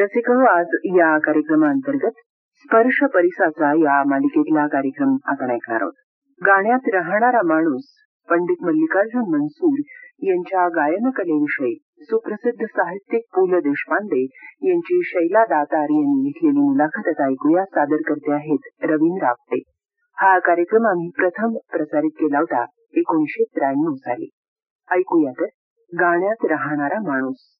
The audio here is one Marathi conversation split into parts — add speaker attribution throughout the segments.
Speaker 1: रसिक आज या कार्यक्रमाअंतर्गत स्पर्श परिसाचा या मालिकेतला कार्यक्रम आपण ऐकणार आहोत. गाण्यात राहणारा माणूस पंडित मल्लिकार्जुन मनसूर यांच्या गायन कलेविषयी सुप्रसिद्ध साहित्यिक पु ल देशपांडे यांची शैला दातार यांनी घेतलेली मुलाखत आता ऐकूया. सादर करते आहेत रवींद्र आपटे हा कार्यक्रम आम्ही प्रथम प्रसारित केला होता एकोणीशे त्र्याण्णव साली. ऐकूया तर. गाण्यात राहणारा माणूस.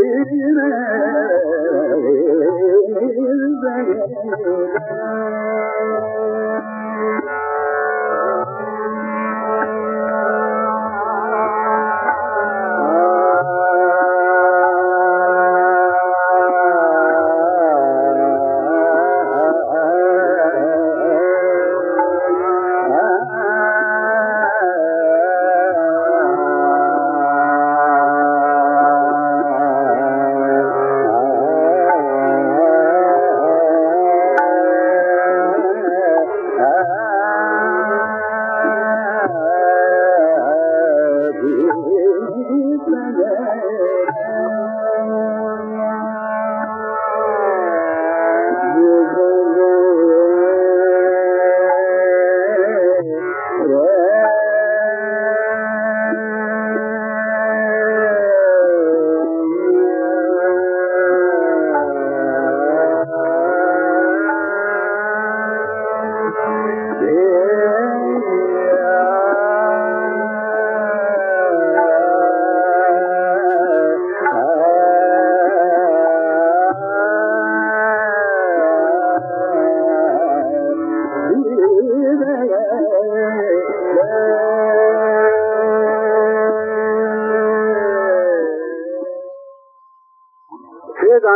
Speaker 2: हे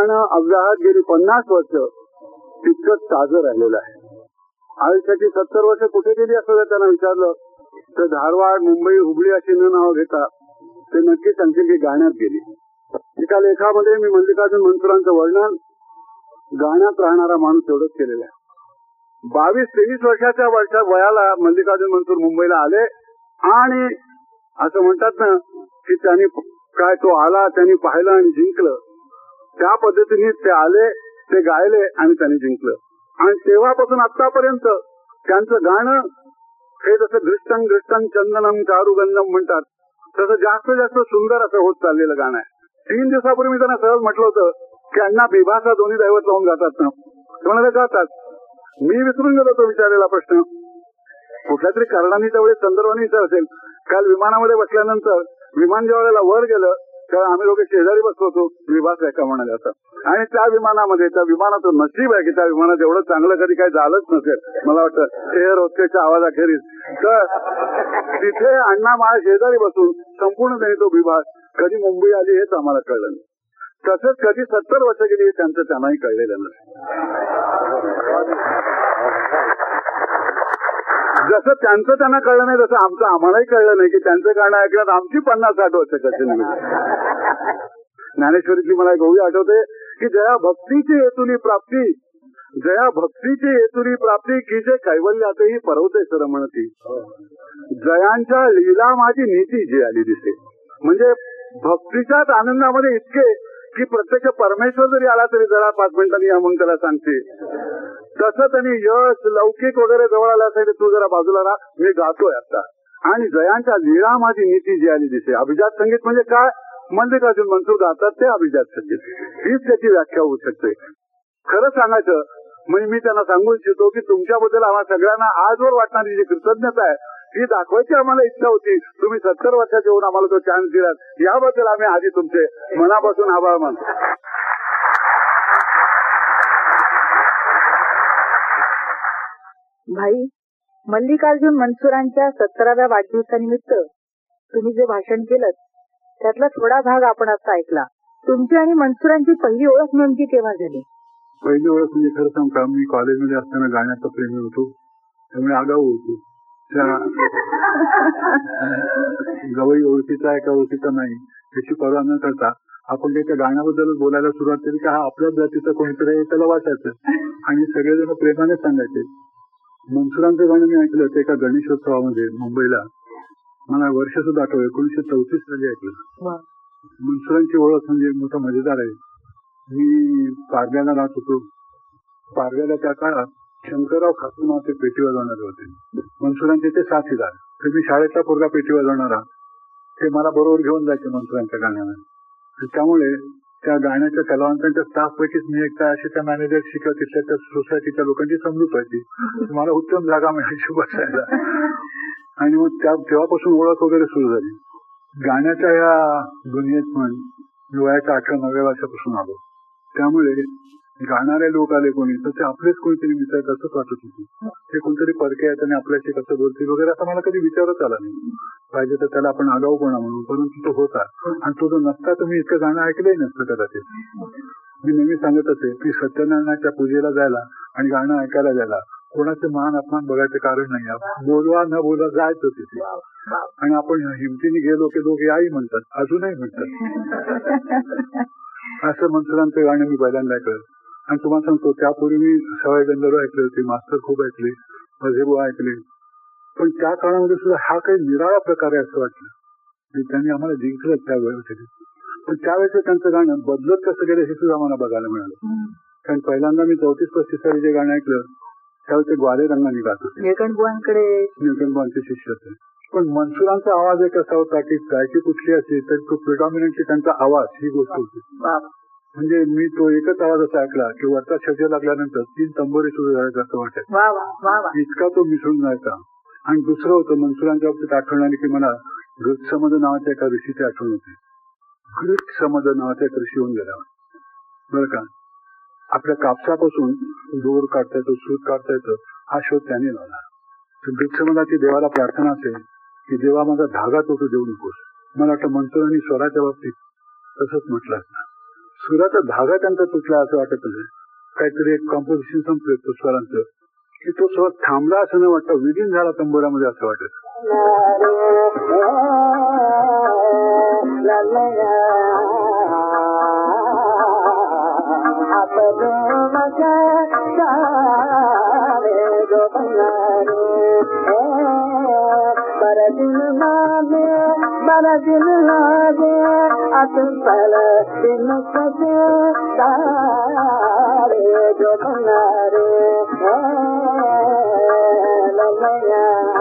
Speaker 2: गाणं अव्याहत गेली पन्नास वर्ष तितकंच ताजं राहिलेलं आहे. आयुष्याची सत्तर वर्ष कुठे गेली असं जर त्यांना विचारलं तर धारवाड मुंबई हुबळी अशी न नाव घेता ते नक्की सांगतील की गाण्यात गेली. एका लेखामध्ये मी मल्लिकार्जुन मनसुरांचं वर्णन गाण्यात राहणारा माणूस एवढंच केलेलं आहे. बावीस तेवीस वर्षाच्या वर्षा वयाला मल्लिकार्जुन मनसूर मुंबईला आले आणि असं म्हणतात ना की त्यांनी काय तो आला त्यांनी पाहिलं आणि जिंकलं. त्या पद्धतीने ते आले ते गायले आणि त्यांनी जिंकलं. आणि तेव्हापासून आतापर्यंत त्यांचं गाणं हे जसं घृष्टन घृष्टन चंदनम चारुगंधम म्हणतात तसं जास्त जास्त सुंदर असं होत चाललेलं गाणं आहे. तीन दिवसापूर्वी मी त्यांना सहज म्हटलं होतं की अण्णा बिभासा दोन्ही दैवत लावून जातात ना. ते म्हणाले जातात मी विसरून गेलो तो विचारलेला प्रश्न. कुठल्या तरी कारणाने त्यावेळी संदर्भाने विचार असेल. काल विमानामध्ये बसल्यानंतर विमान ज्या वेळेला वर गेलं कारण आम्ही लोक शेजारी बसलो होतो विभास का म्हणाले आता आणि त्या विमानामध्ये त्या विमानाचं नशीब आहे की त्या विमानात एवढं चांगलं कधी काही झालंच नसेल. मला वाटतं एअर होस्टेच्या आवाजाखेरीज. तर तिथे अण्णा माळ शेजारी बसून संपूर्ण त्यांनी तो विभाग कधी मुंबई आली हेच आम्हाला कळलं नाही. तसंच कधी सत्तर वर्ष गेली हे त्यांचं त्यांनाही कळलेलं नाही. जसं त्यांचं त्यांना कळलं नाही तसं आमचं आम्हालाही कळलं नाही की त्यांचं गाणं ऐकण्यात आमची पन्नास साठ वर्ष कशी निघाली ज्ञानेश्वरीची मला एक आठवते की जया भक्तीची हेतुली प्राप्ती
Speaker 3: जया भक्तीची हेतुली प्राप्ती की जे कैवल्यातही परवते सर म्हणती जयांच्या लीला माझी नीती जी आली दिसे. म्हणजे भक्तीच्याच आनंदामध्ये इतके की प्रत्यक्ष परमेश्वर जरी आला तरी जरा पाच मिनिटांनी या मग त्याला सांगते. तसं त्यांनी यश लौकिक वगैरे जवळ आला असेल तू जरा बाजूला राहा. मी गातोय आता. आणि जयांच्या लीळा माझी नीती जी आली दिसे. अभिजात संगीत म्हणजे काय? मल्लिकार्जुन मनसूर गातात ते अभिजात संगीत. हीच त्याची व्याख्या होऊ शकते. खरं सांगायचं म्हणजे मी त्यांना सांगू इच्छितो की तुमच्याबद्दल आम्हाला सगळ्यांना आजवर वाटणारी जी कृतज्ञता आहे ही दाखवायची आम्हाला इच्छा होती. तुम्ही सत्तर वर्षाचे होऊन आम्हाला तो चान्स दिलात. याबद्दल आम्ही आधी तुमचे मनापासून आभार मानतो.
Speaker 4: भाई मल्लिकार्जुन मनसुरांच्या सत्तराव्या वाढदिवसानिमित्त तुम्ही जे भाषण केलं त्यातला थोडा भाग आपण आता ऐकला. तुमची आणि मनसुरांची पहिली ओळख नेमकी केव्हा झाली?
Speaker 3: पहिली ओळख म्हणजे खरं सांग का मी कॉलेजमध्ये असताना गाण्याचा प्रेमी होतो. त्यामुळे आगाऊ होतो. त्या जवळ ओळखीचा आहे का ओळखीचा नाही त्याची पर्वा न करता आपण काही त्या गाण्याबद्दल बोलायला सुरुवात केली की हा आपल्याच जातीचा कोणीतरी आहे त्याला वाटायचं आणि सगळेजण प्रेमाने सांगायचे. मनसुरांचं गाणं मी ऐकलं ते एका गणेशोत्सवामध्ये मुंबईला. मला वर्ष सुद्धा आठवलं एकोणीशे चौतीस साली ऐकलं. मनसुरांची ओळख म्हणजे मोठं मजेदार आहे. मी पारड्याला राहत होतो. पारड्याला त्या काळात शंकरराव खातू पेटी वाजवणारे होते. मनसुरांचे ते साथीदार. तर मी शाळेतला पोरगा पेटी वाजवणारा ते मला बरोबर घेऊन जायचे मनसुरांच्या गाण्याला त्यामुळे त्या गाण्याच्या कलावंतांच्या स्टाफ पैकीच मी एकदा अशी त्या मॅनेजर शिकत तिथल्या त्या सोसायटीच्या लोकांची समजूत व्हायची मला उत्तम जागा मिळायची बसायला. आणि मग त्या तेव्हापासून ओळख वगैरे सुरू झाली. गाण्याच्या ह्या दुनियेत पण वयाच्या अठरा नव्या वर्षापासून आलो. त्यामुळे गाणारे लोक आले कोणी तर ते आपलेच कोणीतरी आहेत असंच वाटत होते. ते कोणतरी परके आहेत आणि आपल्याशी कसं बोलतील वगैरे असं मला कधी विचारच आला नाही. पाहिजे तर त्याला आपण आगाऊपणा म्हणू परंतु तो होता. आणि तो जो नसता तर मी इतकं गाणं ऐकलंही नसतं कदाचित. मी नेहमी सांगत असे की सत्यनारायणाच्या पूजेला जायला आणि गाणं ऐकायला जायला कोणाचे मान अपमान बघायचं कारण नाही. बोलवा न बोलवा जायचं तिथे. आणि आपण हिमतीने गेलो की लोक याही म्हणतात अजूनही म्हणतात. असं मनसुरांचं गाणं मी पहिल्यांदा ऐकलं. आणि तुम्हाला सांगतो त्यापूर्वी मी सवाई गंधर्व ऐकले होते मास्तर खूप ऐकले मझेबो ऐकले. पण त्या काळामध्ये सुद्धा हा काही निराळा प्रकार आहे असं वाटलं. की त्यांनी आम्हाला जिंकलं त्या वेळेसाठी पण त्यावेळेस त्यांचं गाणं बदलत कसं गेलं हे सुद्धा आम्हाला बघायला मिळालं. कारण पहिल्यांदा मी चौतीस पस्तीस साली जे गाणं ऐकलं त्यावेळेस ते ग्वाले रंगाने गात होते.
Speaker 4: निळकंठबुवांकडे.
Speaker 3: निळकंठबांचे शिष्य होते. पण मनसुरांचा आवाज एक असा होता की गायकी कुठली असली तर तो प्रिडॉमिनंटली त्यांचा आवाज ही गोष्ट होती. म्हणजे मी तो एकच आवाज असा ऐकला की वरचा छज लागल्यानंतर तीन तंबोरी सुरू झाल्याचं असं वाटत इतका तो मिसळून जायचा. आणि दुसरं होतं मनसुरांच्या बाबतीत आठवण आली की मला घृत समद नावाच्या एका ऋषीची आठवण होती. समद नावाचा एक ऋषी होऊन गेला. बरं का? आपल्या कापसापासून दोर काढता येतो सूत काढता येतं हा शोध त्याने लावला. समदाची देवाला प्रार्थना असेल की देवा माझा धागा तोटू देऊ नकोस. मला वाटतं मनसुरांनी स्वराच्या बाबतीत तसंच म्हटलं असतं सुराचा धागा त्यांचा तुटला असं वाटत नाही काहीतरी एक कॉम्पोजिशन संपलं तो स्वरांचं की तो स्वर थांबला असं नाही वाटतं विलीन झाला तंबोरामध्ये असं वाटत.
Speaker 4: दिन सजे तारे जो बनारे लमया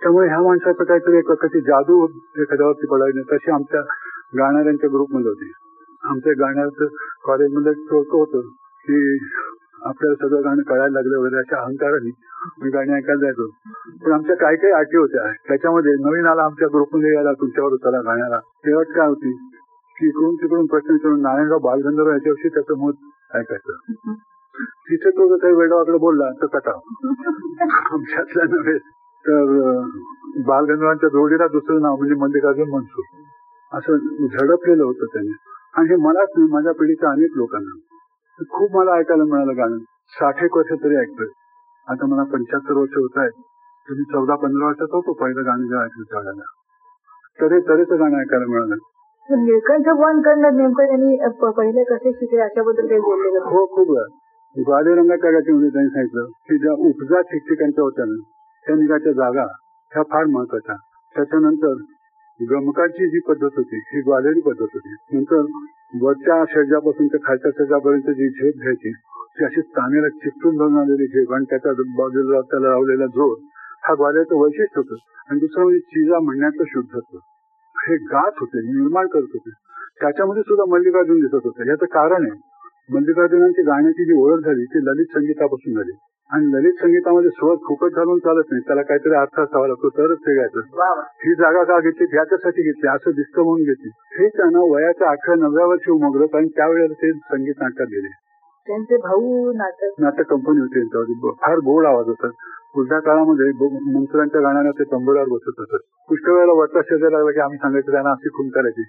Speaker 3: त्यामुळे ह्या माणसाचं काहीतरी एक प्रकारची जादू एखाद्यावरती पडायची तशी आमच्या गाणाऱ्यांच्या ग्रुपमध्ये होती. आमच्या गाण्याचं कॉलेजमध्ये होतं की आपल्याला सगळं गाणं कळायला लागलं वगैरे अशा अहंकाराने मी गाणी ऐकायला जायचो. पण आमच्या काही काही अटी होत्या. त्याच्यामध्ये नवीन आला आमच्या ग्रुपमध्ये यायला तुमच्यावर चला गाण्याला. तेव्हा काय होती? की इकडून तिकडून प्रश्न विचारून नारायणराव बालगंधर्व याच्याविषयी त्याचं मत ऐकायचं. तिथे तो जर काही वेळावाकडे बोलला तर कटाव आमच्यातल्या नव्हे तर बालगंधर्वांच्या जोडीला दुसरं नाव म्हणजे मल्लिकार्जुन मनसूर असं झडपलेलं होतं त्याने. आणि हे मलाच नाही माझ्या पिढीच्या अनेक लोकांना. खूप मला ऐकायला मिळालं गाणं. साठ एक वर्ष तरी ऐकतोय. आता मला पंच्याहत्तर वर्ष होत आहेत. तुम्ही चौदा पंधरा वर्षात होतो पहिलं गाणं जेव्हा ऐकलं त्यावेळेला तरे तऱ्हेचं गाणं ऐकायला मिळालं.
Speaker 5: निळकंठ बुवांकडनं नेमकं त्यांनी पहिले कसे शिकले अशाबद्दल काही बोलले
Speaker 3: हो खूप ग्वाले रंगाच्या गाठीमध्ये त्यांनी सांगितलं की ज्या उपजा ठिकठिकाणच्या होत्या ना त्या निघाच्या जागा ह्या फार महत्त्वाच्या त्याच्यानंतर गमकाची जी पद्धत होती ही ग्वालेरी पद्धत होती. नंतर वरच्या शेजापासून ते खालच्या शेजापर्यंत जी झेप घ्यायची ती अशी स्थानेला चिपटून धरून आलेली झेप आणि त्याच्या बाजूला त्याला लावलेला जोर हा ग्वाल्याचं वैशिष्ट्य होतं. आणि दुसरं म्हणजे चिजा म्हणण्याचं शुद्धत्व. हे गात होते निर्माण करत होते. त्याच्यामध्ये सुद्धा मल्लिकार्जुन दिसत होते. याचं कारण आहे मल्लिकार्जुनांची गाण्याची जी ओळख झाली ती ललित संगीतापासून झाली. आणि ललित संगीतामध्ये स्वर फुकट घालून चालत नाही. त्याला काहीतरी अर्थ असावा लागतो तरच ते गायचं ही जागा का घेतली? याच्यासाठी घेतली. असं दिसतं म्हणून घेतली. हे त्यांना वयाच्या अठरा नव्या वर्षी उमगलं आणि त्यावेळेला ते संगीत नाटकात गेले.
Speaker 5: त्यांचे भाऊ नाटक
Speaker 3: नाटक कंपनी होती त्यांच्यावरती. फार गोड आवाज होता. पुढच्या काळामध्ये मंत्र्यांच्या गाण्याला ते तंबोऱ्यावर बसत असत पुष्कळ वेळेला वरचा शेजारी लागला की आम्ही सांगायचं त्यांना अशी खून करायची.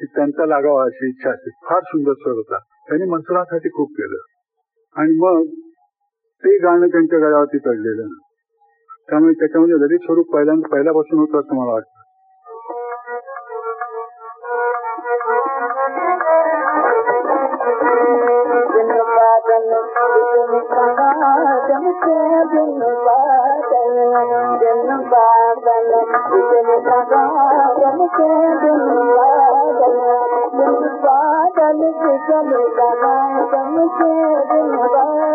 Speaker 3: की त्यांचा लागावा अशी इच्छा असते फार सुंदर स्वर होता. त्यांनी मंत्रासाठी खूप केलं. आणि मग ते गाणं त्यांच्या गळ्यावरती चढलेलं त्यामुळे त्याच्यामध्ये ललित स्वरूप पहिल्यांदा पहिल्यापासून होतं असं मला वाटतं.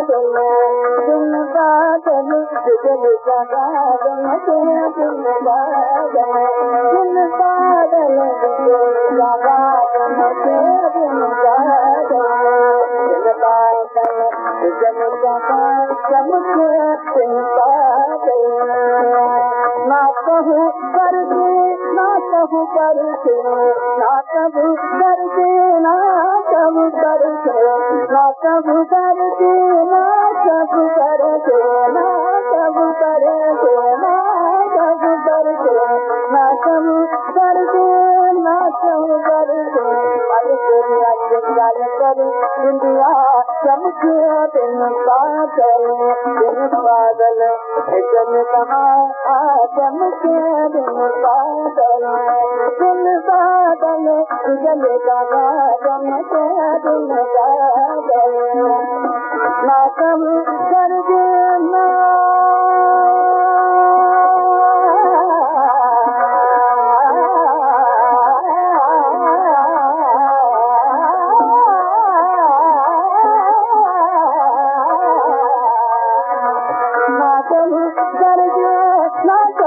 Speaker 4: करके ना पागल दिन पागल कहा चमके दिन पागल ना कम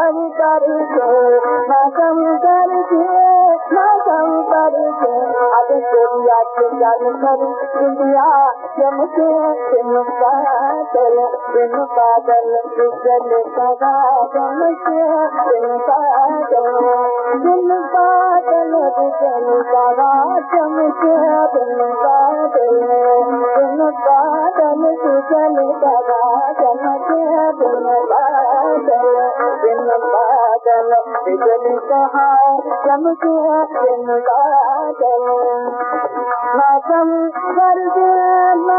Speaker 4: கவிதரிசே நான் கவிதரிசே அது தெரியாது नंबर साके हैमका चलो चमका गुजरात चलो चमका गल बाबा चमका चङो चमका गुजरात चमका चङो मातम कर देना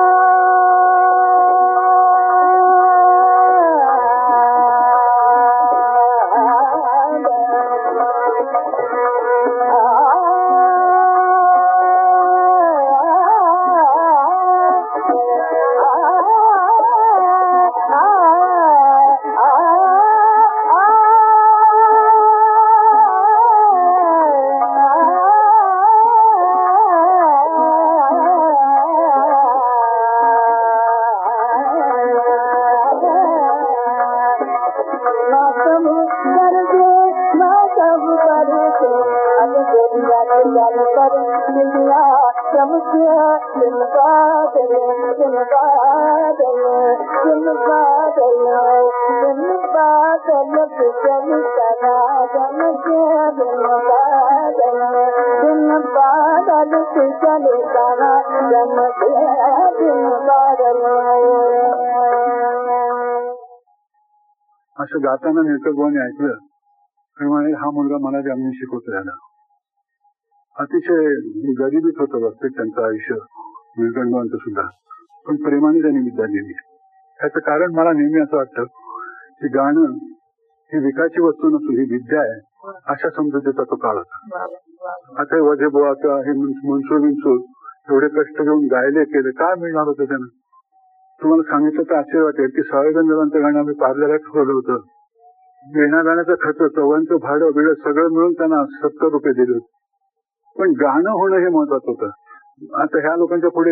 Speaker 3: असं गाताना निळकंठभाऊने ऐकलं आणि हा मुलगा मला ज्यांनी शिकवतो याला अतिशय गरिबीत होतं बघते त्यांचं आयुष्य निळकंठभाऊंचं सुद्धा. पण प्रेमाने त्यांनी विद्या दिली. त्याचं कारण मला नेहमी असं वाटतं की गाणं ही विकाची वस्तू नसून ही विद्या आहे अशा समजुतीचा तो काळ होता. आता हे वजे हे मनसूर बिनसूर एवढे कष्ट घेऊन गायले केले. काय मिळणार होतं त्यांना? तुम्हाला सांगितलं तर आश्चर्य वाटेल. की सावेगंजलांचं गाणं आम्ही पार्लरात ठेवलं होतं. येण्या जाण्याचा खर्च चव्हाणचं भाडं बिडं सगळं मिळून त्यांना सत्तर रुपये दिले होते. पण गाणं होणं हे महत्वाचं होतं. आता ह्या लोकांच्या पुढे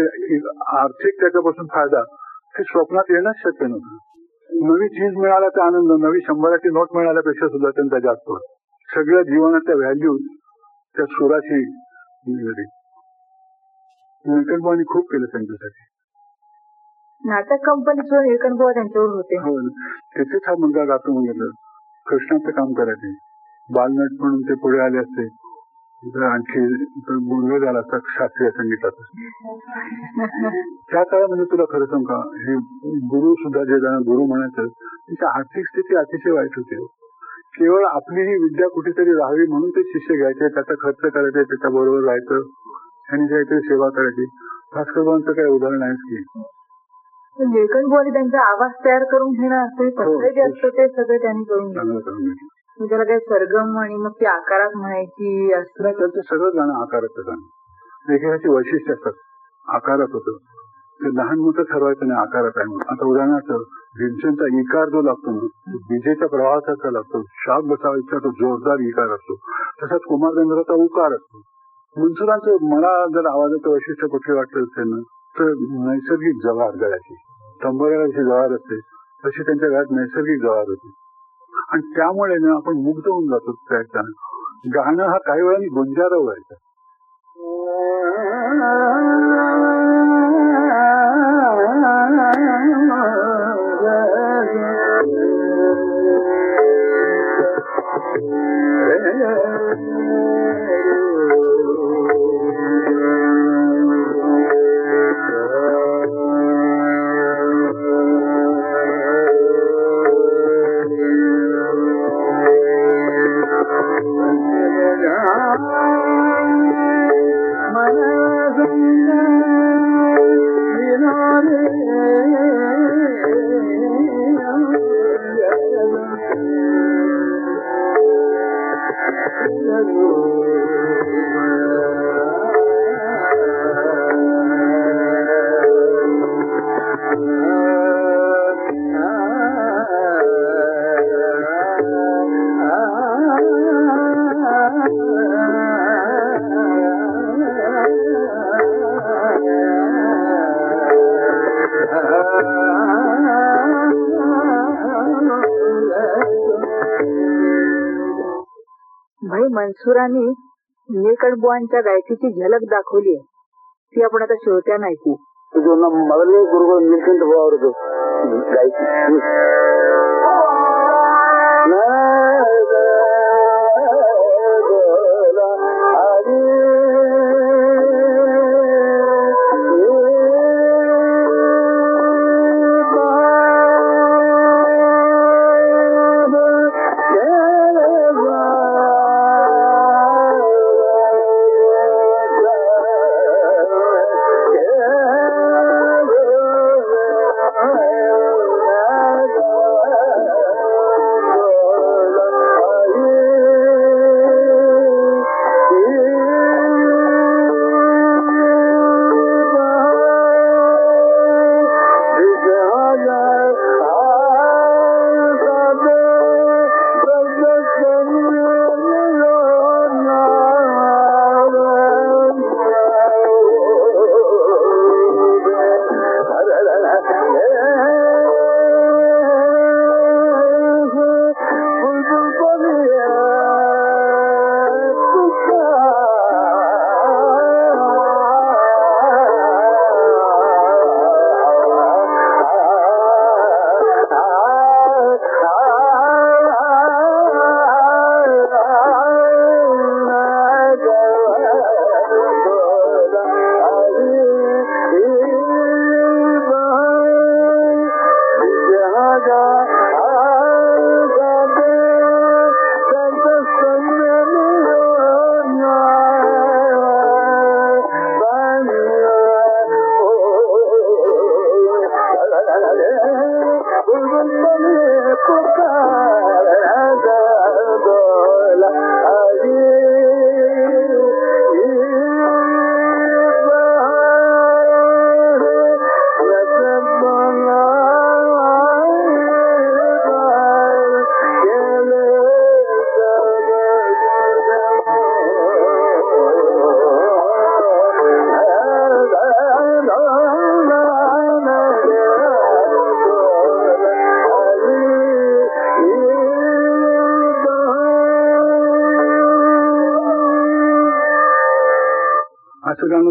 Speaker 3: आर्थिक त्याच्यापासून फायदा हे स्वप्नात येणंच शक्य नव्हतं. नवी चीज मिळाला तर आनंद नवी शंभराची नोट मिळाल्यापेक्षा सुद्धा त्यांचा जास्त होता. सगळ्या जीवनाच्या व्हॅल्यू त्या सुराशी निळकंठभाऊनी खूप केलं त्यांच्यासाठी.
Speaker 5: नाटक कंपनीचं निळकंठबुवा त्यांच्यावर होते.
Speaker 3: हो तिथेच हा मुलगा गातो म्हणलं कृष्णाचं काम करायचे. बालनट म्हणून ते पुढे आले असते. आणखी मुलगा झाला असता शास्त्रीय संगीतात त्या काळामध्ये तुला खरं सांग का हे गुरु सुद्धा जे जण गुरु म्हणायचं त्यांची आर्थिक स्थिती अतिशय वाईट होती केवळ आपली ही विद्या कुठेतरी राहावी म्हणून ते शिष्य घ्यायचे त्याचा खर्च करायचे त्याच्या बरोबर राहायचं त्यांनी काहीतरी सेवा करायची. भास्करबाबांचं काही उदाहरण आहेच की.
Speaker 5: निळकंठबुवाने त्यांचा आवाज तयार करून घेणं असं पत्र जे असतं ते सगळं त्यांनी करून त्याला काही सरगम आणि मग ती आकारात म्हणायची असं.
Speaker 3: त्यांचं सगळं गाणं आकाराचं गाणं. एकेकाची वैशिष्ट्य असतात. आकारात होतं. ते लहान मोठं ठरवायचं नाही आकारात आहे म्हणून. आता उदाहरणार्थ भीमसेनचा इकार जो लागतो ना विजेच्या प्रवाहाचा लागतो शाप बसावायचा तो जोरदार इकार असतो. तसाच कुमारगंधर्वाचा उकार असतो. मनसुरांचं मला जर आवाजाचं वैशिष्ट्य कुठे वाटत असेल ना तर नैसर्गिक जवार गळ्याची. तंबऱ्याला जशी जवार असते तशी त्यांच्या गळ्यात नैसर्गिक जवार होती. आणि त्यामुळे ना आपण मुग्ध होऊन जातो त्या गाणं हा काही वेळाने गुंजारव व्हायचा.
Speaker 5: भाई मनसुरांनी निळकंठबुवांच्या गायकीची झलक दाखवली ती आपण आता श्रोत्यांना ऐकू
Speaker 2: ಇದು ನಮ್ಮ ಮೊದಲನೇ ಗುರುಗಳು ನೀಲಕಂಠ ಅವರದು ಗಾಯಕಿ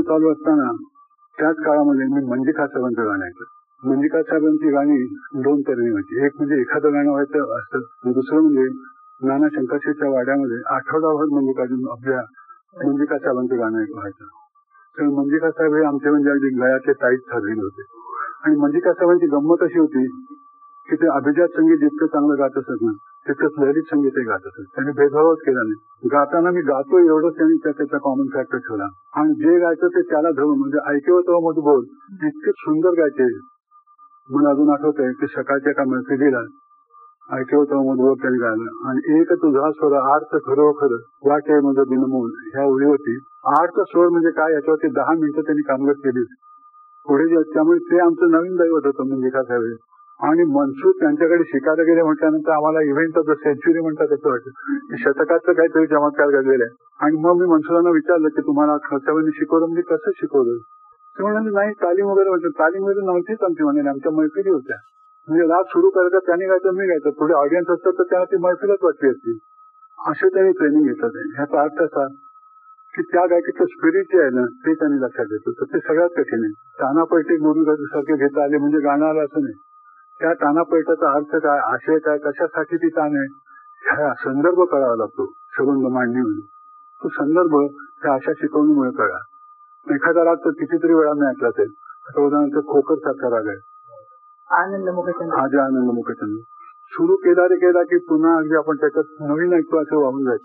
Speaker 2: चालू असताना त्याच काळामध्ये मी मंजिका साहेबांचं गाणं ऐकलं. मंजिका साहेबांची गाणी दोन तऱ्हेने होती. एक म्हणजे एखादं गाणं व्हायचं असतं दुसरं म्हणजे नाना शंकरशेच्या वाड्यामध्ये आठवडाभर मल्लिकार्जुन आपल्या मंजिका साहेबांचं गाणं ऐकलं व्हायचं. तर मंजिका साहेब हे आमचे म्हणजे अगदी गळ्यातले ताईत ठरलेले होते. आणि मंजिका साहेबांची गंमत अशी होती की ते अभिजात संगीत जितकं चांगलं गात असत ना तितकंच ललित संगीत गात असत त्यांनी भेदभावच केला नाही. गाताना मी गातो एवढंच त्यांनी त्याचा कॉमन फॅक्टर ठेवला. आणि जे गायचं ते त्याला धरून म्हणजे ऐकव तो मग बोल इतके सुंदर गायचे. मला अजून आठवत आहे की सकाळच्या एका मैफिलीला ऐकव तो मधुर त्यांनी गायलं. आणि एक तुझा स्वर आर्थ खरोखर वाटे म्हणजे बिनमोल ह्या ओळीवरती आर्थ स्वर म्हणजे काय याच्यावरती दहा मिनिटं त्यांनी कामगत केली. पुढे त्यामुळे ते आमचं नवीन दैवत होतं म्हणजे का साहेब आणि मनसूर त्यांच्याकडे शिकायला गेले म्हटल्यानंतर आम्हाला इव्हेंट ऑफ द सेंचुरी म्हणतात असं वाटतं. की शतकाचं काहीतरी चमत्कार घडलेला आहे. आणि मग मी मनसुरांना विचारलं की तुम्हाला खर्चावणी शिकवलं म्हणजे कसं शिकवलं? ते म्हणाले नाही तालीम वगैरे म्हटलं तालीम वगैरे नव्हतीच आमची म्हणे. आमच्या मैफिली होत्या. म्हणजे राग सुरू करायचा त्यांनी गायचं मी गायचं. पुढे ऑडियन्स असतात तर त्यांना ती मैफिलच वाटली असती. असे त्यांनी ट्रेनिंग आहे ह्याचा अर्थ असा की त्या गायकीचं स्पिरिट जे आहे ना ते त्यांनी लक्षात घेतलं तर ते सगळ्यात कठीण आहे. तानापैठी गुरु सारखे घेता आले म्हणजे गाणं आलं असं नाही. त्या तानापैठाचा अर्थ काय आशय काय कशासाठी ती ताण आहे ह्या संदर्भ कळावा लागतो सबंध मांडणी तो संदर्भ त्या अशा शिकवणीमुळे कळला एखादा राग तर कितीतरी वेळा मी ऐकला असेल. आता उदाहरणार्थ खोकर सारखा राग आहे.
Speaker 5: आनंद मुखचंद्र
Speaker 2: हा जे आनंद मुखचंद. सुरू केला रे केला की पुन्हा अगदी आपण त्याच्यात नवीन ऐकतो असं वाहून जायचं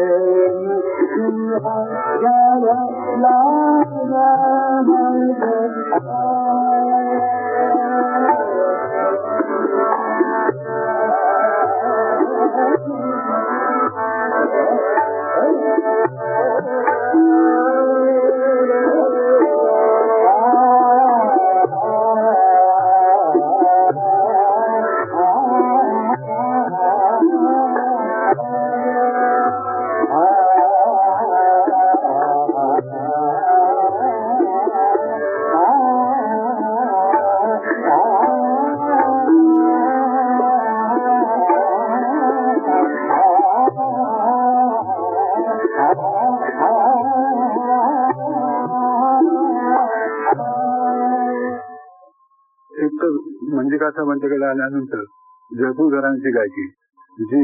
Speaker 4: Yeah.
Speaker 3: एक आल्यानंतर घरांची गायकी जी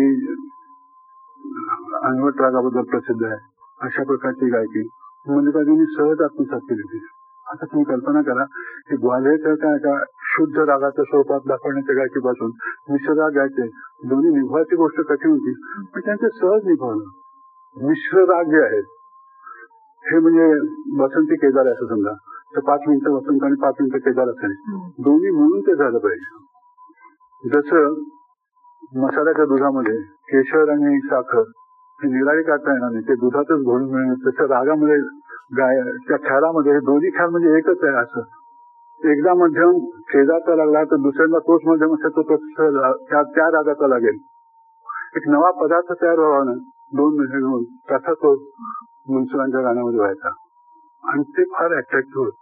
Speaker 3: अनवट रागाबद्दल प्रसिद्ध आहे अशा प्रकारची गायकी मंजिकाजींनी सहज आत्मसात केली होती आता तुम्ही कल्पना करा की ग्वाल्हेरच्या एका शुद्ध रागाच्या स्वरूपात दाखवण्याच्या गायकीपासून मिश्र राग गायचे. दोन्ही निभवायची गोष्ट कठीण होती? पण त्यांचे सहज निभवलं मिश्र राग जे आहेत हे म्हणजे बसंती केदार असं समजा. तर पाच मिनिटं वसंत आणि पाच मिनिटं केदार असेल दोन्ही मिळून ते झालं पाहिजे. जसं मसाल्याच्या दुधामध्ये केशर आणि साखर हे निराळी काढता येणार नाही ते दुधातच घोळून मिळणार तसं रागामध्ये गाय त्या ख्यालामध्ये हे दोन्ही ख्याल म्हणजे एकच आहे असं. एकदा मध्यम शेजारचा लागला तर दुसऱ्यांदा तोच मध्यम असेल तो त्या त्या रागाचा लागेल. एक नवा पदार्थ तयार व्हावा ना दोन महिने घेऊन तसा तो मनसुरांच्या गाण्यामध्ये व्हायचा. आणि ते फार अट्रॅक्टिव्ह होत.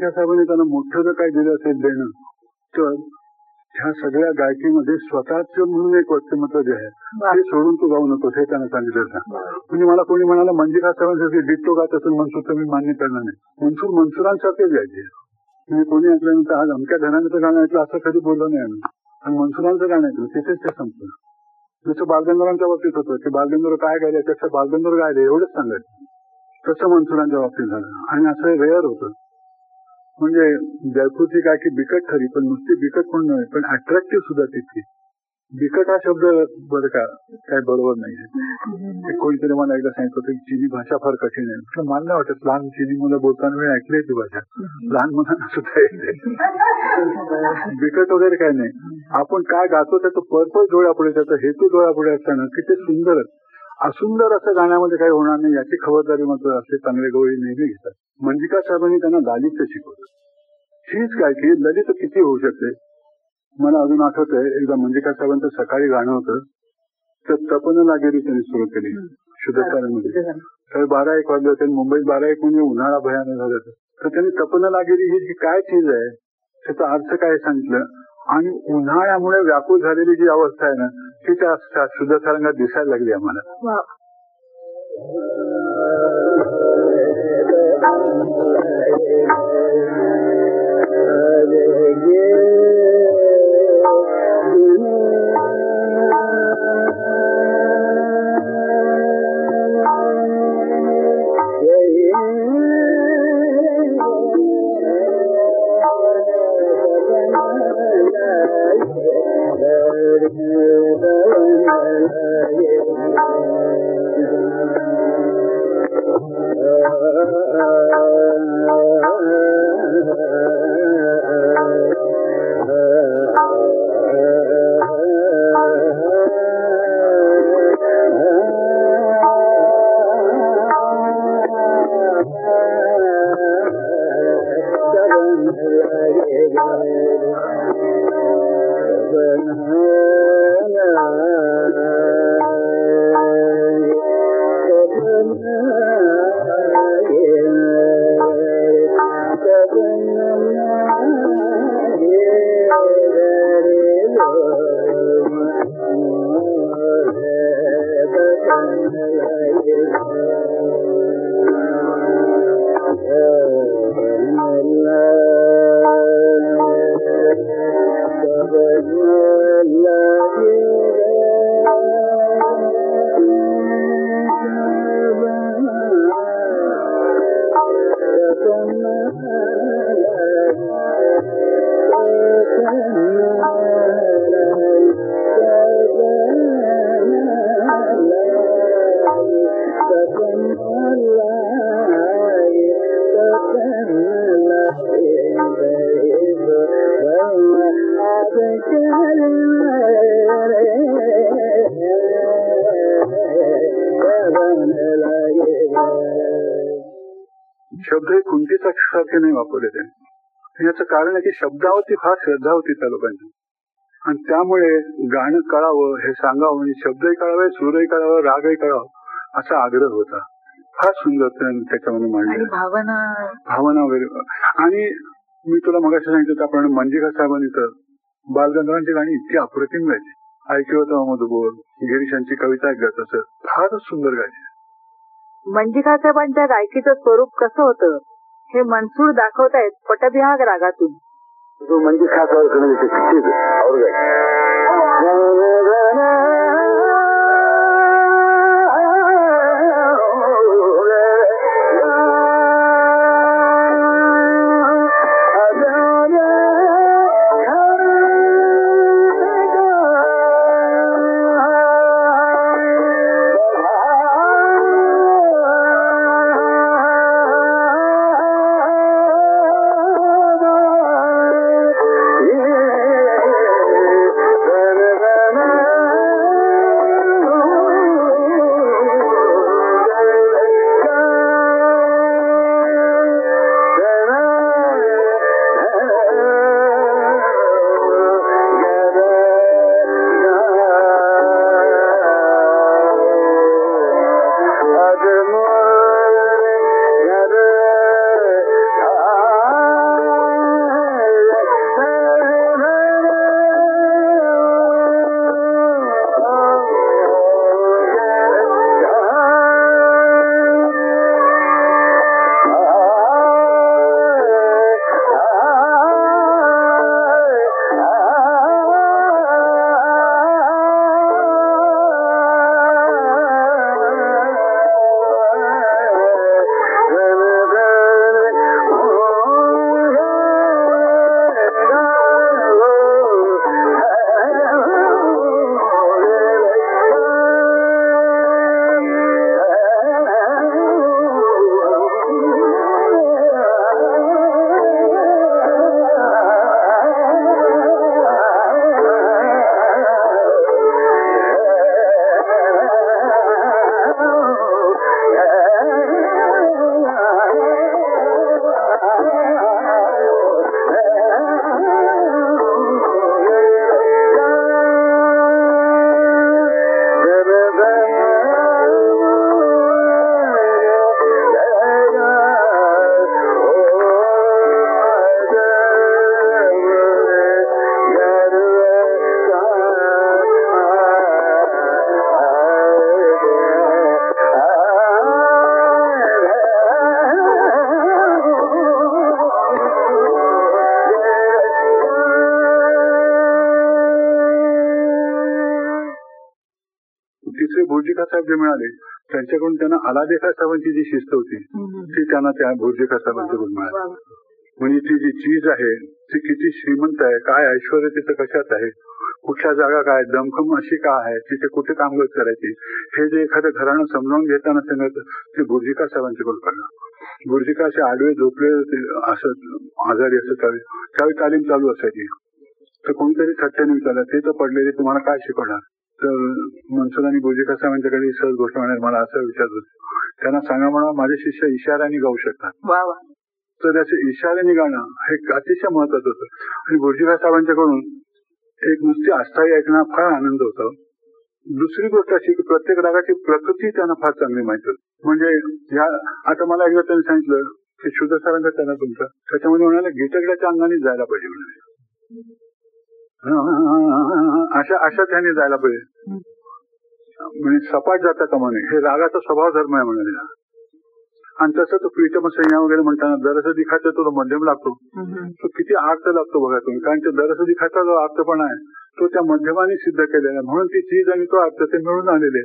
Speaker 2: मंजिका साहेबांनी त्यांना मोठं जर काही दिलं असेल देणं तर ह्या सगळ्या गायकीमध्ये स्वतःच म्हणून एक व्यक्तिमत्व जे आहे ते सोडून तू गाऊ नकोस हे त्यांना सांगितलं होतं. म्हणजे मला कोणी म्हणाला मंजिका साहेबांसारखे डिट्टो गात असेल मनसूर तर मी मान्य करणार नाही. मनसूर मनसुरांसारखेच गायचे म्हणजे कोणी ऐकल्यानंतर आज अमक्या घराण्याचं गाणं ऐकलं असं कधी बोललो नाही आम्ही. आणि मनसुरांचं गाणं ऐकलं तिथेच ते संपलं. जसं बालगंधर्वांच्या बाबतीत होतं की बालगंधर्व काय गायले त्याचं बालगंधर्व गायले एवढंच सांगायचं. तसं मनसुरांच्या बाबतीत झालं. आणि असं रेअर होतं. म्हणजे जयपूरची गायकी बिकट खरी पण नुसती बिकट पण नव्हे पण अट्रॅक्टिव्ह सुद्धा तितकी. बिकट हा शब्द बरं का काय बरोबर नाहीये ते कोणीतरी मला एकदा सांगितलं होतं की चिनी भाषा फार कठीण आहे. मला नाही वाटत लहान चिनी मुलं बोलताना मी ऐकली ती भाषा. लहान मुलांना सुद्धा येते. बिकट वगैरे काय नाही. आपण काय गातो त्याचं पर्पज डोळ्यापुढे त्याचा हेतू डोळ्यापुढे असताना की ते सुंदरच असुंदर असं गाण्यामध्ये काही होणार नाही याची खबरदारी मात्र असे चांगले गवळी नेहमी घेतात. मंजिका साहेबांनी त्यांना लालित शिकवलं हीच काय की ललित किती होऊ शकते? मला अजून आठवत आहे एकदा मंजिका साहेबांचं सकाळी गाणं होतं. तर तपन लागेली त्यांनी सुरू केली शुद्धकारामध्ये तर बारा एक वाजले होते मुंबईत बारा एक म्हणजे उन्हाळा भयानक झाला होता. तर त्यांनी तपन लागेली ही जी काय चीज आहे त्याचा अर्थ काय सांगितलं? आणि उन्हाळ्यामुळे व्याकुळ झालेली जी अवस्था आहे ना ती त्या शुद्ध तरंगात दिसायला लागली आम्हाला शब्द याचं कारण की शब्दावरती फार श्रद्धा होती त्या लोकांची. आणि त्यामुळे गाणं कळावं हे सांगावं म्हणजे शब्दही कळावे सूरही कळावं रागही कळावं असा आग्रह होता. फार सुंदर त्याच्यामध्ये मांडले.
Speaker 5: भावना?
Speaker 2: भावना वगैरे. आणि मी तुला मगाशी सांगितलं त्याप्रमाणे मंजिका साहेबांनी तर बालगंधर्वांची गाणी इतकी अप्रतिम गायची. ऐकलं होतं मधुबोल गिरीशांची कविता गात असं फारच सुंदर गायची.
Speaker 5: मंजिका साहेबांच्या गायकीचं स्वरूप कसं होतं? हे मनसूर दाखवतायत पटबिहाग रागातून
Speaker 2: जो मंजिका खास
Speaker 4: Yeah.
Speaker 2: भुर्जेकर साहेब जे मिळाले त्यांच्याकडून त्यांना आलादेखा साहेबांची जी शिस्त होती ती त्यांना त्या भुर्जेकर साहेबांच्याकडून मिळाली. म्हणजे ती जी चीज आहे ती किती श्रीमंत आहे काय ऐश्वर तिचं कशात आहे कुठल्या जागा काय दमखम अशी का आहे तिथे कुठे कामगत करायची हे जे एखादं घराणं समजावून घेताना सांगत ते बुर्जिका साहेबांच्याकडून करणं. बुर्जिका असे आडवे झोपले असं आजारी असं त्यावेळी त्यावेळी तालीम चालू असायची. तर कोणीतरी थट्ट्याने विचारलं ते तर पडलेले तुम्हाला काय शिकवणार? तर मनसूर आणि बुर्जिका साहेबांच्याकडे ही सहज गोष्ट म्हणणार मला असं विचारत होते. त्यांना सांगा म्हणा माझे शिष्य इशाऱ्याने गाऊ शकतात. तर त्याचे इशाऱ्याने गाणं हे अतिशय महत्वाचं होतं. आणि बुर्जिका साहेबांच्याकडून एक नुसती अस्थायी ऐकणं फार आनंद होता. दुसरी गोष्ट अशी की प्रत्येक रागाची प्रकृती त्यांना फार चांगली माहिती होती. म्हणजे या आता मला एकदा त्यांनी सांगितलं की शुद्ध सरांचा त्यांना तुमचा. त्याच्यामध्ये म्हणाले गीतगड्याच्या अंगाने जायला पाहिजे म्हणाले. अशा अशा त्याने जायला पाहिजे. म्हणजे सपाट जाता कामा नये हे रागाचा स्वभाव धर्म आहे म्हणाले आणि तसं तो प्रीतम संज्ञा वगैरे म्हणताना दरस दिखाचा तो मध्यम लागतो. तो किती अर्थ लागतो बघा तुम्ही. कारण ते दरस दिखाचा जो अर्थ पण आहे तो त्या मध्यमाने सिद्ध केलेला आहे. म्हणून ती चीज आणि तो अर्थ ते मिळून आलेले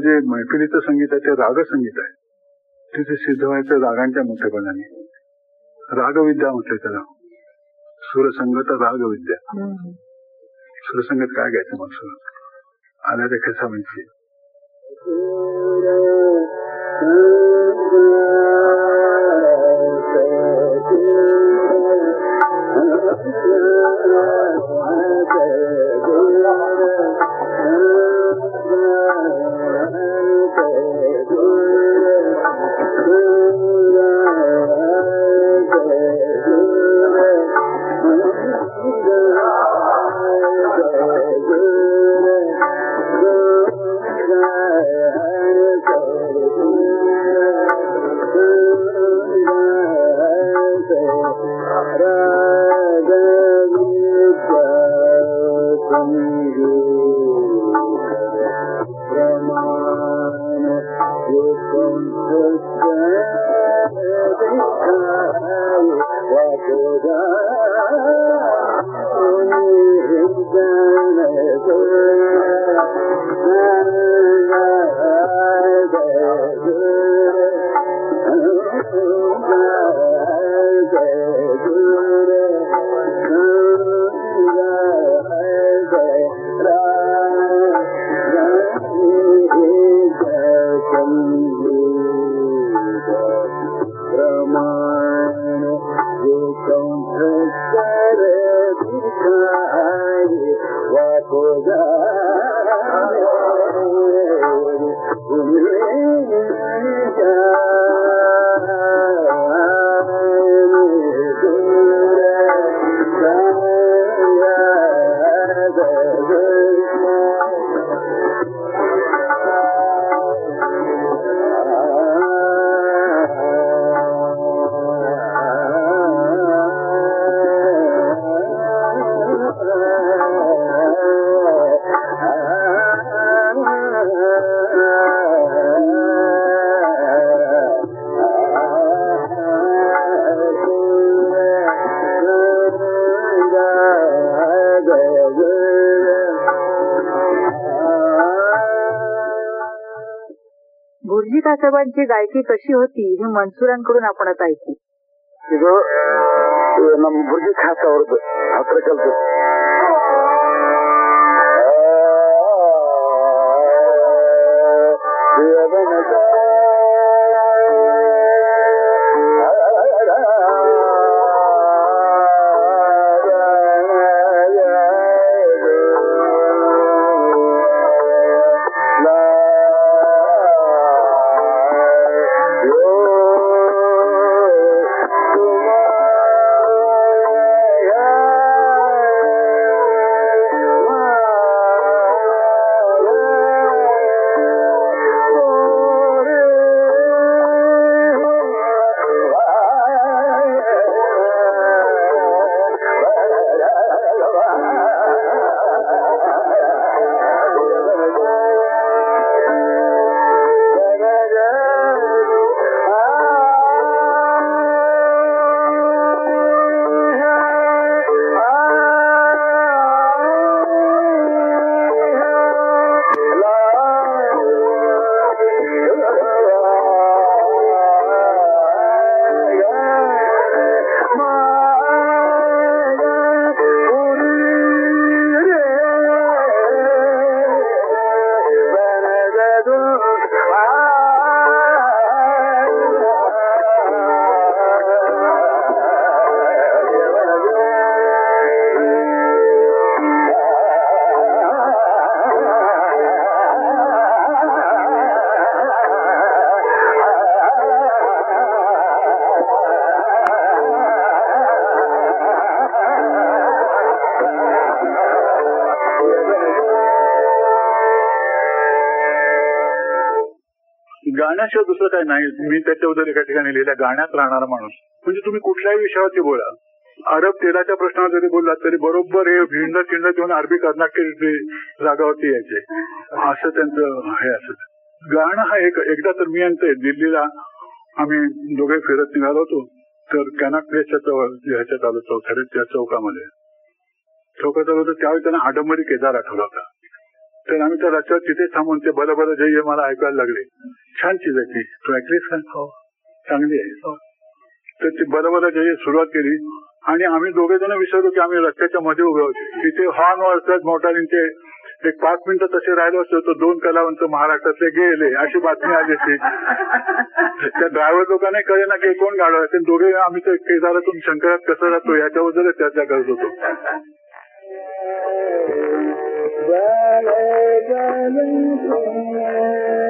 Speaker 2: जे मैफिलीचं संगीत आहे ते राग संगीत आहे. तिथे सिद्ध व्हायचं रागांच्या मोठेपणाने. रागविद्या म्हटलं त्याला. सुरसंगत रागविद्या. सुरसंगत काय घ्यायचं मग सुर आल्या ते कसा माहिती
Speaker 5: Yeah. साहेबांची गायकी कशी होती हे मनसुरांकडून आपण आता ऐकू.
Speaker 2: खास हा प्रकल्प
Speaker 3: गाण्याशिवाय दुसरं काय नाही. मी त्याच्याबद्दल एका ठिकाणी लिहिल्या गाण्यात राहणारा माणूस. म्हणजे तुम्ही कुठल्याही विषयावरती बोला. अरब तेलाच्या प्रश्नावर जरी बोललात तरी बरोबर हे भिंड चिंड देऊन अरबी कर्नाटक जागावरती यायचे. असं त्यांचं हे असत. गाणं हा एक एकदा तर मी यांचं दिल्लीला आम्ही दोघे फिरत निघालो होतो. तर कॅनॉट प्लेसच्या ह्याच्यात आलो चौथ्या चौकामध्ये. चौकात आलो होतो त्यावेळी त्यांना आडंबरी केदार आठवला होता. तर आम्ही त्या रस्त्यावर तिथे थांबून ते बल बल जय मला ऐकायला लागले. छान चीज आहे ती. तू ऐकलीस का हो. चांगली आहे. तर ती बल बल जय सुरुवात केली आणि आम्ही दोघे जण विसरलो की आम्ही रस्त्याच्या मध्ये उभे होते. तिथे हॉर्न वाजतात मोटारींचे एक पाच मिनिटं तसे राहिलो असतो. तर दोन कलावंत महाराष्ट्रातले गेले अशी बातमी आली होती. त्या ड्रायव्हर लोकांना कळे ना की कोण गाडव दोघे आम्ही केदारातून शंकरात कसं जातो याच्याबद्दलच चर्चा करत होतो. Hare Krishna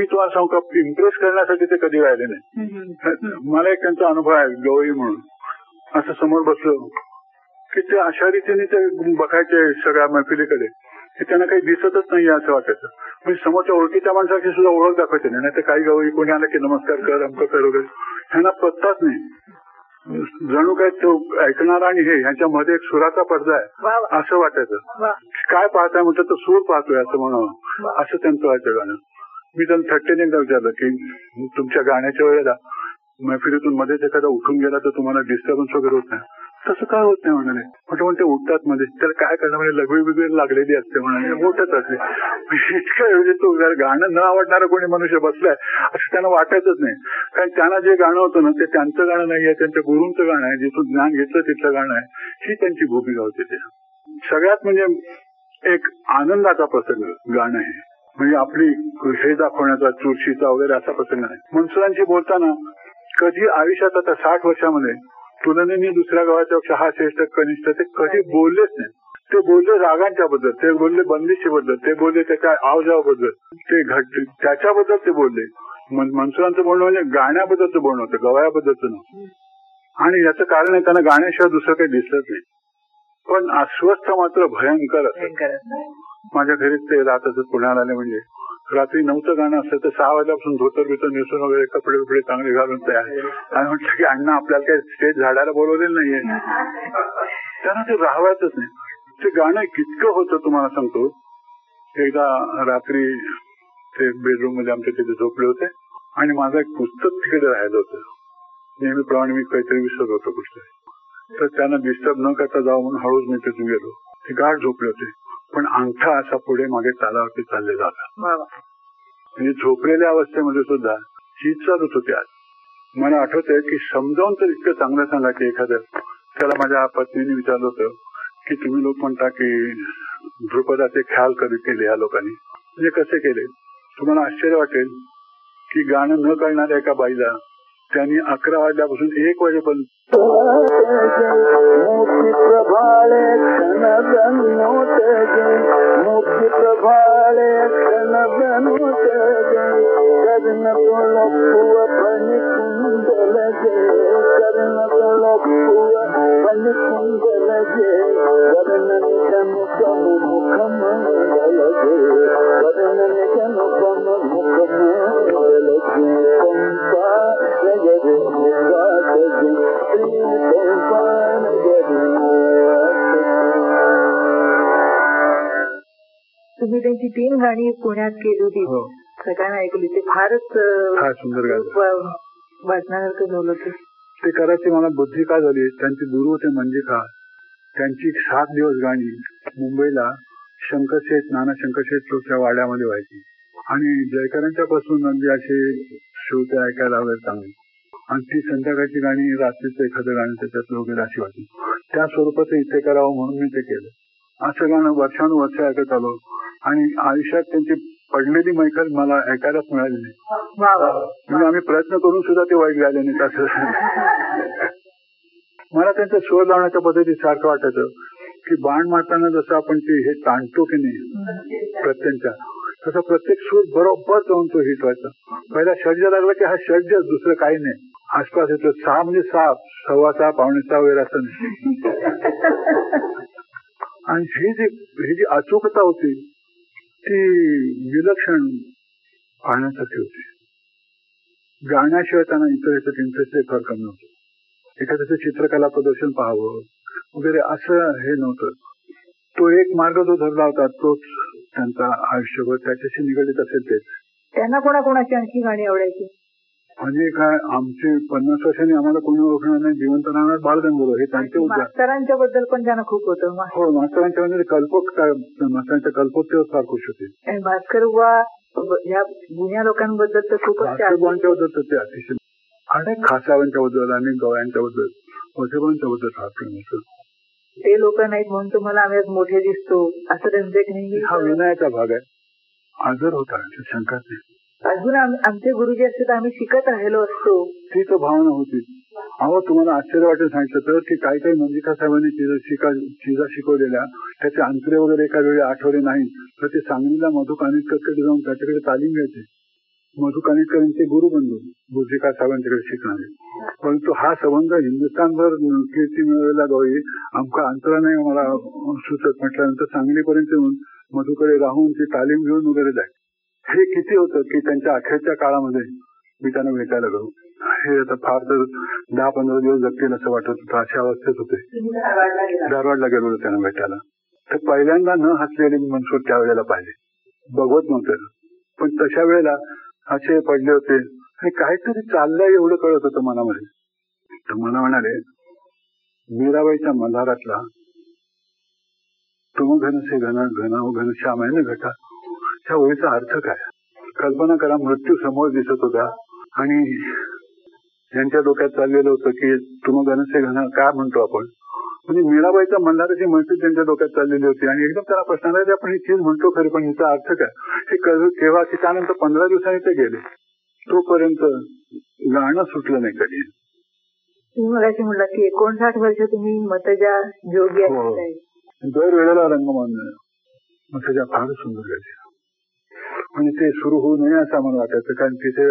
Speaker 3: तुम्हाला सांगू का इम्प्रेस करण्यासाठी ते कधी राहिले नाही. मला एक त्यांचा अनुभव आहे गवई म्हणून. असं समोर बसलो. की ते अशा रीतीने ते बघायचे सगळ्या मैफिलीकडे. की त्यांना काही दिसतच नाही असं वाटायचं. म्हणजे समोरच्या ओळखीच्या माणसाची सुद्धा ओळख दाखवायची नाही नाहीतर काही गवई कोणी आलं की नमस्कार कर अमक कर वगैरे. ह्यांना पत्ताच नाही. जणू काय तो ऐकणारा आणि हे ह्यांच्यामध्ये एक सुराचा पडदा आहे. असं वाटायचं. काय पाहताय म्हटलं तर सूर पाहतोय असं म्हणावं. असं त्यांचं व्हायचं गाणं. मी त्यांना थट्टेने एकदा विचारलं की तुमच्या गाण्याच्या वेळेला मैफिलीतून मध्येच एखादा उठून गेला तर तुम्हाला डिस्टर्बन्स वगैरे होत नाही. तसं काय होत नाही म्हणाले. म्हटलं म्हणते उठतात मध्ये. तर काय करणार म्हणजे लघवी बिगवी लागलेली असते म्हणाले. मोठच असते. इतकं म्हणजे तो गाणं न आवडणारा कोणी मनुष्य बसलाय असं त्यांना वाटायचंच नाही. कारण त्यांना जे गाणं होतं ना ते त्यांचं गाणं नाहीये त्यांच्या गुरूंचं गाणं आहे जिथून ज्ञान घेतलं तिथलं गाणं आहे. ही त्यांची भूमिका होती ते सगळ्यात म्हणजे एक आनंदाचा प्रसंग गाणं आहे म्हणजे आपली हे दाखवण्याचा चुरशीचा वगैरे असा प्रसंग नाही. मनसुरांशी बोलताना कधी आयुष्यात आता साठ वर्षामध्ये तुलनेने दुसऱ्या गावाच्या पेक्षा हा श्रेष्ठ कनिष्ठ ते कधी बोललेच नाही. ते बोलले रागांच्या बद्दल ते बोलले बंदिशी बद्दल ते बोलले त्याच्या आवजावाबद्दल ते घट त्याच्याबद्दल ते बोलले. मनसुरांचं बोलणं म्हणजे गाण्याबद्दलचं बोलणं होतं गवयाबद्दलचं नव्हतं आणि याचं कारण आहे त्यांना गाण्याशिवाय दुसरं काही दिसत नाही. पण अस्वस्थ मात्र भयंकर असत.
Speaker 5: भयंकर
Speaker 3: माझ्या घरीच ते राहत असत पुण्याला आले म्हणजे. रात्री नऊचं गाणं असतं तर सहा वाजल्यापासून धोतर बितर नेसून वगैरे कपडे बिपडे चांगले घालून तयार. आणि म्हटलं की अण्णा आपल्याला काही स्टेज झाडायला बोलवलेलं नाहीये. त्यांना ते राहावायचंच नाही. ते गाणं कितकं होतं तुम्हाला सांगतो. एकदा रात्री ते बेडरूममध्ये आमच्या तिथे झोपले होते. आणि माझं एक पुस्तक तिकडे राहिलं होतं. नेहमीप्रमाणे मी काहीतरी विसरत होतो पुस्तक तर त्यांना डिस्टर्ब न करता जावं म्हणून हळूच मी तिथून गेलो. ते गाठ झोपले होते. पण अंगठा असा पुढे मागे तालावरती चाललेला होता म्हणजे झोपलेल्या अवस्थेमध्ये सुद्धा ही चालत होती आज मला आठवत आहे की समजावून तर इतकं चांगलं सांगा की एखादं त्याला माझ्या पत्नीने विचारलं होतं की तुम्ही लोक म्हणता की ध्रुपदाचे ख्याल कधी केले या लोकांनी? म्हणजे कसे केले? तुम्हाला आश्चर्य वाटेल की गाणं न कळणाऱ्या एका बाईला त्यांनी अकरा वाजल्यापासून एक वाजेपर्यंत
Speaker 4: करण
Speaker 5: तुम्ही त्यांची तीन गाणी पुण्यात केली होती.
Speaker 3: हो.
Speaker 5: सगळ्यांना ऐकली ते फारच
Speaker 3: फार सुंदर
Speaker 5: वाचण्यासारखं झालं होतं.
Speaker 3: ते करायची मला बुद्धी का झाली? त्यांचे गुरु होते म्हणजे का? त्यांची सात दिवस गाणी मुंबईला शंकरशेठ नाना शंकरशेठच्या वाड्यामध्ये व्हायची. आणि जयकरांच्या पासून अगदी असे श्रोते ऐकायला वगैरे चांगले. आणि ती संध्याकाळची गाणी रात्रीचं एखादं गाणं त्याच्यात वगैरे अशी होती त्या स्वरूपाचं इथे करावं म्हणून मी ते केलं. असं गाणं वर्षानुवर्ष ऐकत आलो. आणि आयुष्यात त्यांची पडलेली मैफल मला ऐकायलाच मिळाली नाही. म्हणजे आम्ही प्रयत्न करून सुद्धा ते वाईट गायले नाही असं मला त्यांचं स्वर लावण्याच्या पद्धतीत सारखं वाटायचं की बाण मारताना जसं आपण ते हे ताणतो की नाही प्रत्यंच्या तसं प्रत्येक सूर बरोबर जाऊन तो हिट व्हायचा. पहिला षड्ज लागला की हा षड्ज दुसरं काही नाही. आसपास येतो सहा म्हणजे सहा सव्वा सहा पावणे सहा वगैरे असं नाही. आणि ही जी ही जी अचूकता होती ती विलक्षण पाहण्यासारखी होती. गाण्याशिवाय त्यांना इतर याच्यात इंटरेस्ट फार कमी होतं एखाद्याचं चित्रकला प्रदर्शन पाहावं वगैरे असं हे नव्हतं. तो एक मार्ग जो धरला होता तोच त्यांचा आयुष्यभर त्याच्याशी निगडीत असेल तेच.
Speaker 5: त्यांना कोणाकोणाची आणखी गाणी आवडायची?
Speaker 3: म्हणजे काय आमचे पन्नास वर्षांनी आम्हाला कोणी ओळखणार नाही जिवंत राहणार बालगंधर्व हे त्यांचे
Speaker 5: मास्तरांच्या बद्दल पण त्यांना खूप होतं.
Speaker 3: हो मास्तरांच्या म्हणजे कल्पक मास्तरांच्या कल्पोत्तेवर फार खुश होते.
Speaker 5: आणि भास्कर बुवा ह्या जुन्या लोकांबद्दल तर खूपच ते
Speaker 3: भास्करबांच्या बद्दल तर ते अतिशय अनेक खासावांच्या बद्दल अनेक गवयांच्या बद्दल वसेबांच्या बद्दल फार प्रेम होतं
Speaker 5: ते लोक नाहीत म्हणून तुम्हाला आम्ही मोठे दिसतो. असं त्यांचं
Speaker 3: हा विनयाचा भाग आहे. आदर होता शंकाच नाही.
Speaker 5: अजून आमचे गुरुजी असते तर आम्ही शिकत राहिलो असतो.
Speaker 3: ती तर भावना होती. अहो तुम्हाला आश्चर्य वाटेल सांगितलं तर की काही काही मंजिका साहेबांनी चिजा शिका चिजा शिकवलेल्या त्याचे अंतरे वगैरे एका वेळी आठवले नाही तर ते सांगलीला मधु कानिटकरकडे जाऊन त्याच्याकडे तालीम घ्यायचे.
Speaker 2: मधु कानिटकरांचे गुरुबंधू बुद्धिका साहेबांच्याकडे शिकणारे. परंतु हा संबंध हिंदुस्थानभर कीर्ती मिळवलेला गवळी आमका अंतराने मला सुचत म्हटल्यानंतर सांगलीपर्यंत येऊन मधुकडे राहून ती तालीम घेऊन वगैरे जाईल हे किती होतं की त्यांच्या अखेरच्या काळामध्ये मी त्यांना भेटायला गेलो. हे आता फार तर दहा पंधरा दिवस जगतील असं वाटत होतं. अशा अवस्थेत होते. धारवाडला गेलो त्यांना भेटायला. तर पहिल्यांदा न हसलेले मनसूर त्यावेळेला पाहिले. बघवत नव्हते. पण तशा वेळेला असे पडले होते. आणि काहीतरी चाललंय एवढं कळत होतं मनामध्ये. तर मला म्हणाले मीराबाईच्या मल्हारातला तुम घन से घन घन घन श्याम आहे ना घटा त्या ओळीचा अर्थ काय? कल्पना करा मृत्यू समोर दिसत होता आणि यांच्या डोक्यात चाललेलं होतं की तुम घन से घन काय म्हणतो आपण? म्हणजे मीराबाईच्या मल्हाराची मैत्री त्यांच्या डोक्यात चाललेली होती आणि एकदम त्याला प्रश्न आला की आपण ही चीज म्हणतो खरी पण हिचा अर्थ काय? हे केव्हा की त्यानंतर पंधरा दिवसांनी ते गेले. तोपर्यंत गाणं सुटलं नाही कधी.
Speaker 5: तुम्ही म्हणला की एकोणसाठ वर्ष तुम्ही मतजा जोगी
Speaker 2: हो. दर वेळेला मग त्याच्या फारच सुंदर गायचे म्हणजे ते सुरू होऊ नये असं आम्हाला वाटायचं कारण तिथे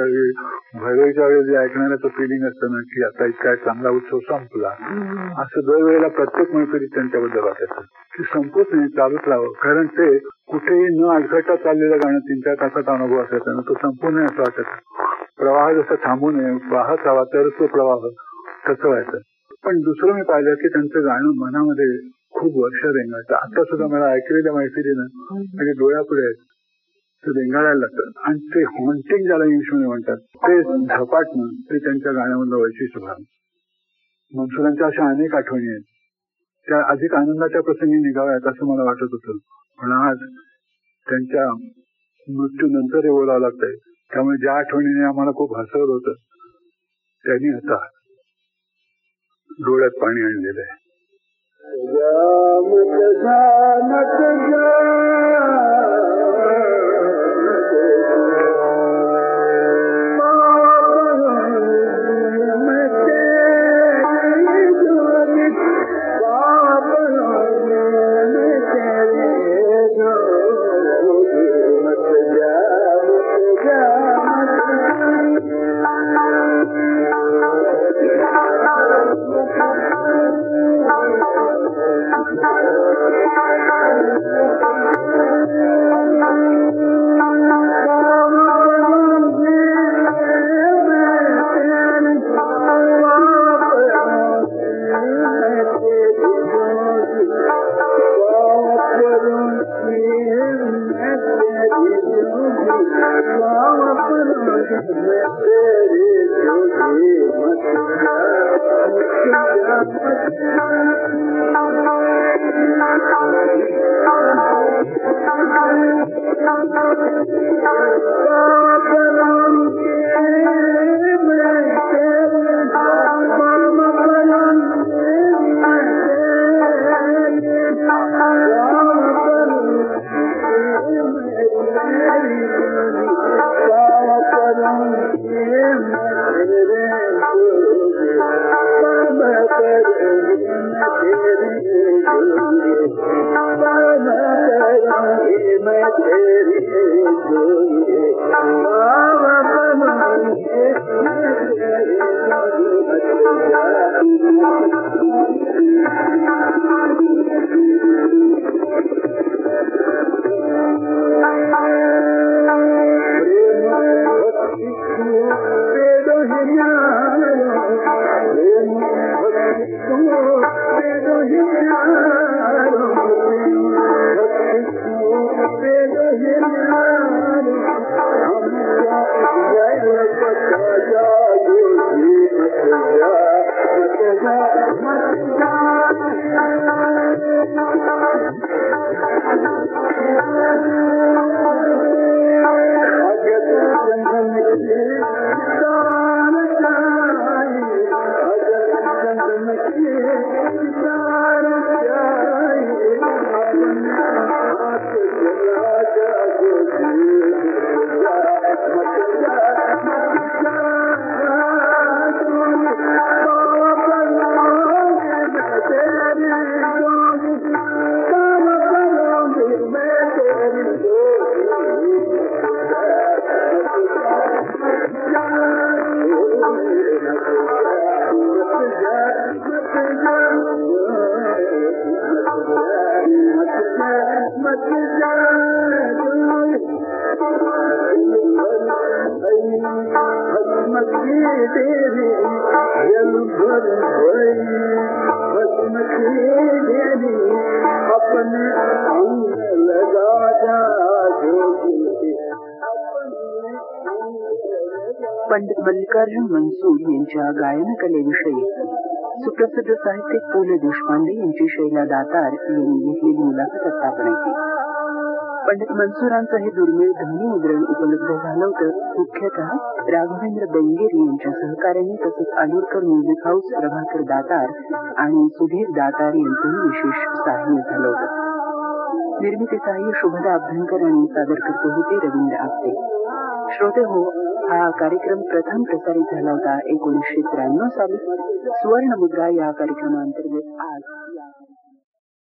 Speaker 2: भैरवीच्या वेळेस जे ऐकणाऱ्याचं फिलिंग असतं ना की आता इतका चांगला उत्सव संपला. असं दरवेळेला प्रत्येक मैत्रीत त्यांच्याबद्दल वाटायचं की संपूच नाही चालूच राहावं. कारण ते कुठेही न अडखळता चाललेलं गाणं तीन चार तासाचा अनुभव असायचा ना तो संपू नये असं वाटायचं प्रवाह जसा थांबू नये वाहत राहावा तरच तो प्रवाह तसं व्हायचं. पण दुसरं मी पाहिलं की त्यांचं गाणं मनामध्ये खूप वर्ष रेंगाळतं. आता सुद्धा मला ऐकलेल्या मैत्रिणीनं म्हणजे डोळ्यापुढे आहेत. ते रेंगाळायला लागतं आणि ते हॉन्टिंग ज्याला इंग्लिशमध्ये म्हणतात ते झपाटणं ते त्यांच्या गाण्यामधलं वैशिष्ट्य भाग मनसुरांच्या अशा अनेक आठवणी आहेत. त्या अधिक आनंदाच्या प्रसंगी निघाव्यात असं मला वाटत होतं. पण आज त्यांच्या मृत्यूनंतर हे बोलावं लागतंय. त्यामुळे ज्या आठवणीने आम्हाला खूप हसवलं होतं त्यांनी आता डोळ्यात पाणी आणलेलं आहे.
Speaker 1: मल्लिकार्जुन मंसूर यांच्या गायन कलेविषयी सुप्रसिद्ध साहित्यिक पु ल देशपांडे यांची शैला दातार यांनी घेतलेली मुलाखत आता आपण पंडित मनसुरांचं हे दुर्मिळ ध्वनी मुद्रण उपलब्ध झालं होतं. मुख्यतः राघवेंद्र बेंगेरी यांच्या सहकार्याने तसंच आलूरकर म्युझिक हाऊस प्रभाकर दातार आणि सुधीर दातार यांचंही विशेष सहाय्य झालं होतं. निर्मिती सहाय्य शुभदा अभ्यंकर यांनी सादर करते होते रवींद्र आपटे. श्रोते हो हा कार्यक्रम प्रथम प्रसारित झाला होता एकोणीसशे त्र्याण्णव साली. सुवर्ण मुद्रा या कार्यक्रमांतर्गत आज या